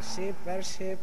worship, worship.